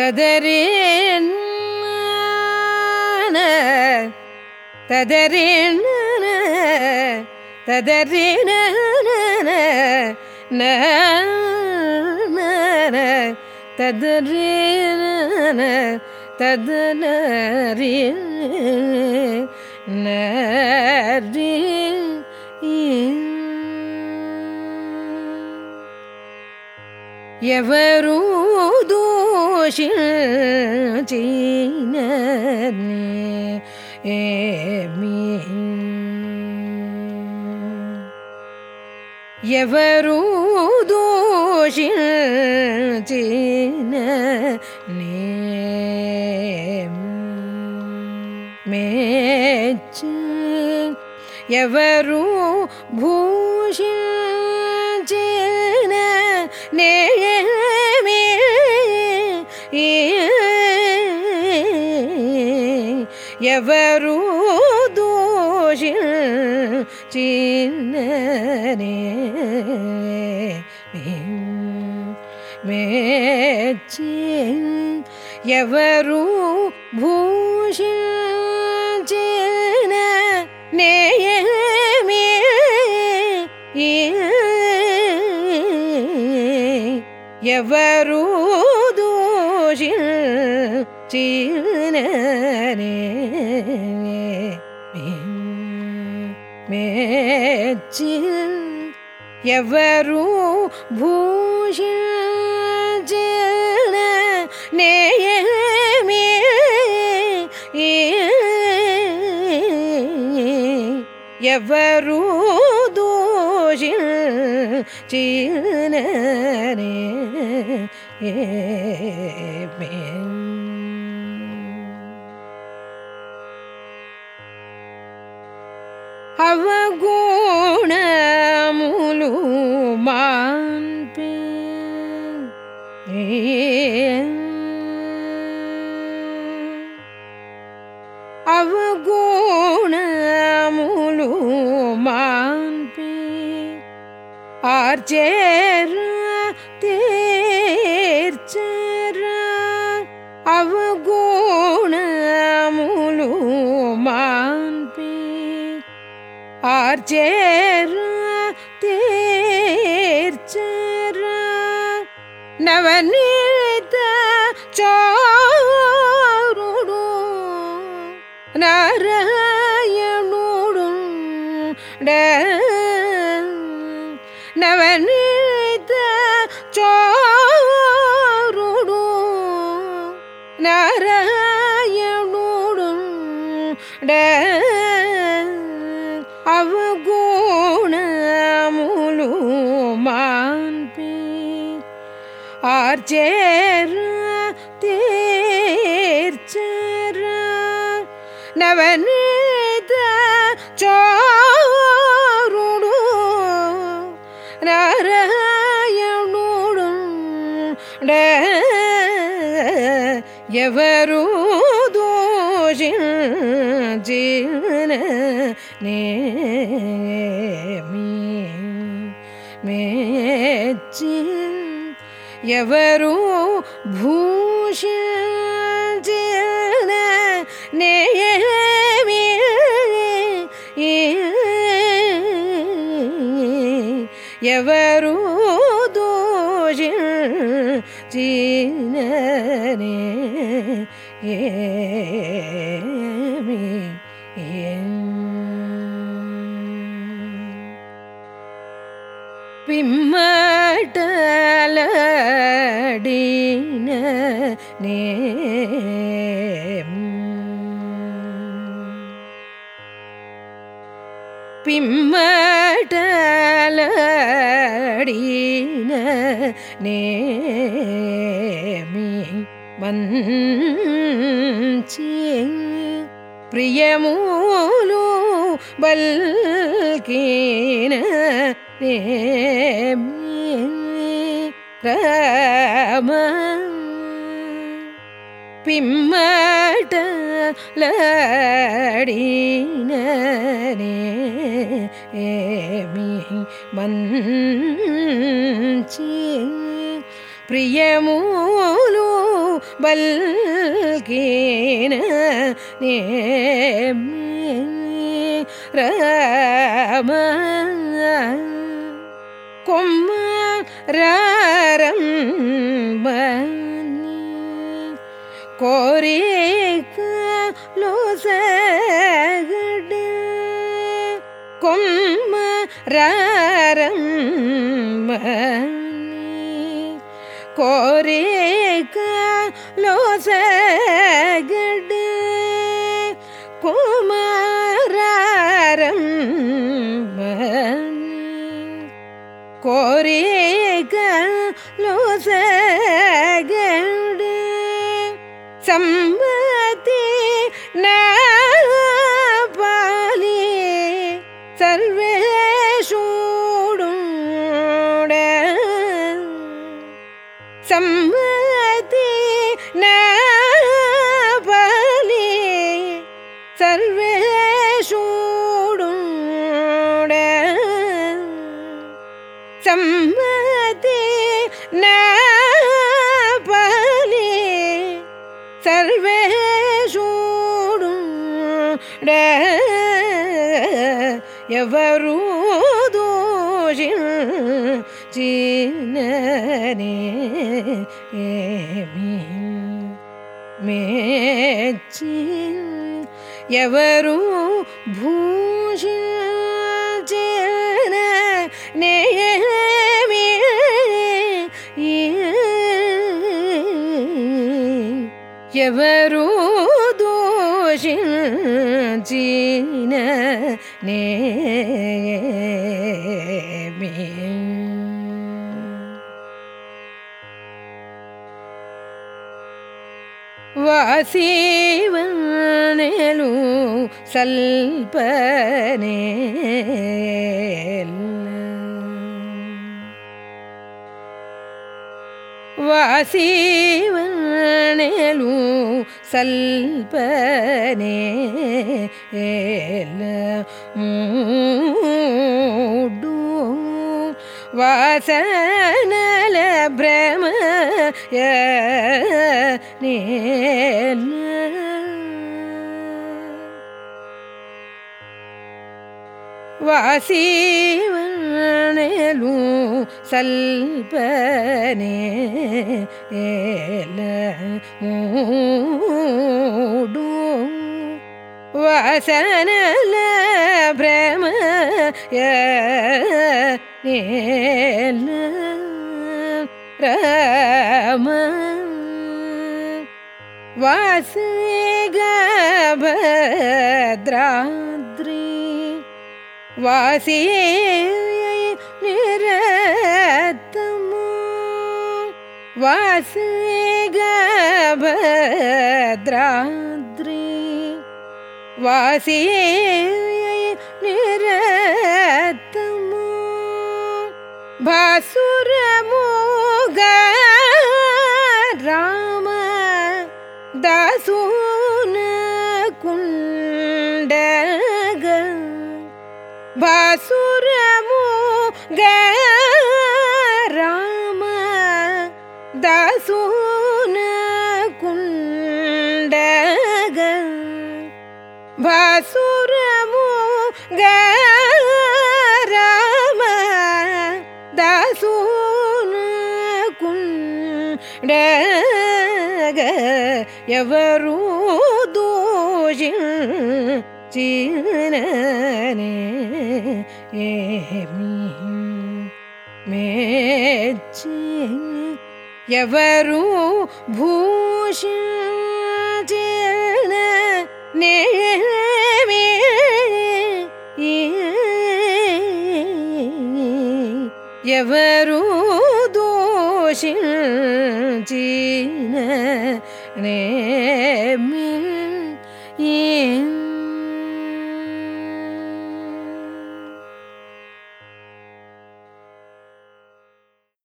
തദരേന തദരേന തദരേന തദരേന തദനരി നരി 我心艰难难眠，夜半路多心艰难难眠，梦中夜半路多心艰难难眠。ఎవరు దోషించిననే మేచి ఎవరు భూషించిన నేమే ఎవరు சீனே மேச்சில் எவரும் பூஷில் நேயமே எவரூ தோஷில் சீனே ஏ அவகுணமுலு மான்பே அவகுணமுலு மான்பே ஆர்ச்சேர் தேர்ச்சே ஆர்ச்சேர் தேர்ச்சேர் நவநீத சோருடு நாராயணோடும் நவநீத சோருடு நாராயணோடும் டே ചേര് തേർച്ചര നവനീത ചോറുടു നാരായണോടും എവരൂ ദോഷിജീന നേമി മേച്ചി ఎవరు భూషించిన నేమి ఎవరు దోషించిననే ఏమి పిమ్మటలడిన அடின நே பிம்மடலடின நேமி மஞ்சி பிரியமூலோ பல்கீன நேமி. രാമ പിമ്മട ലടീനേ മഞ്ചി പ്രിയമൂലു ബൽകീന രാമ കൊമ്മ கோரேக்கலோசகட கொம்ம ரரம் கோரேக்கலோசகட குமாரம் கோரே ലോസകളുടെ സമ്പത്തി നാലേ സർവേഷൂടുട സമ്പത്തി നാലേ സർവേഷൂടുട സമ്പ ఎవరు దోషి చిన్ననే ఏమి మెచ్చి ఎవరు భూషించిన నేమి ఎవరు దోషించిన ವಾಸಿವನೆಲು ಸಲ್ಪನೆ ವಾಸಿವನೆಲು ಸಲ್ಪನೆ ಮೂಡು ವಾಸನಲ ഭ്രമ വാസീവണേലൂ സൽപനേല മൂടൂ. വസനല ഭ്രമ നേല मसुग्राद्री वासे यै निरतमो। वासु ग भद्राद्री निरतमो। भासुरमो ದಾಸೂನ ಕುಂಡಗ ಭಾಸುರ ಮೋಗ ರಾಮ ದಾಸೂನ ಕುಂಡಗ ಭಾಸುರಮು ఎవరు దోషి చిననే ఏమి మెచ్చి ఎవరు భూషించిన నేమి ఎవరు దోషించిన ne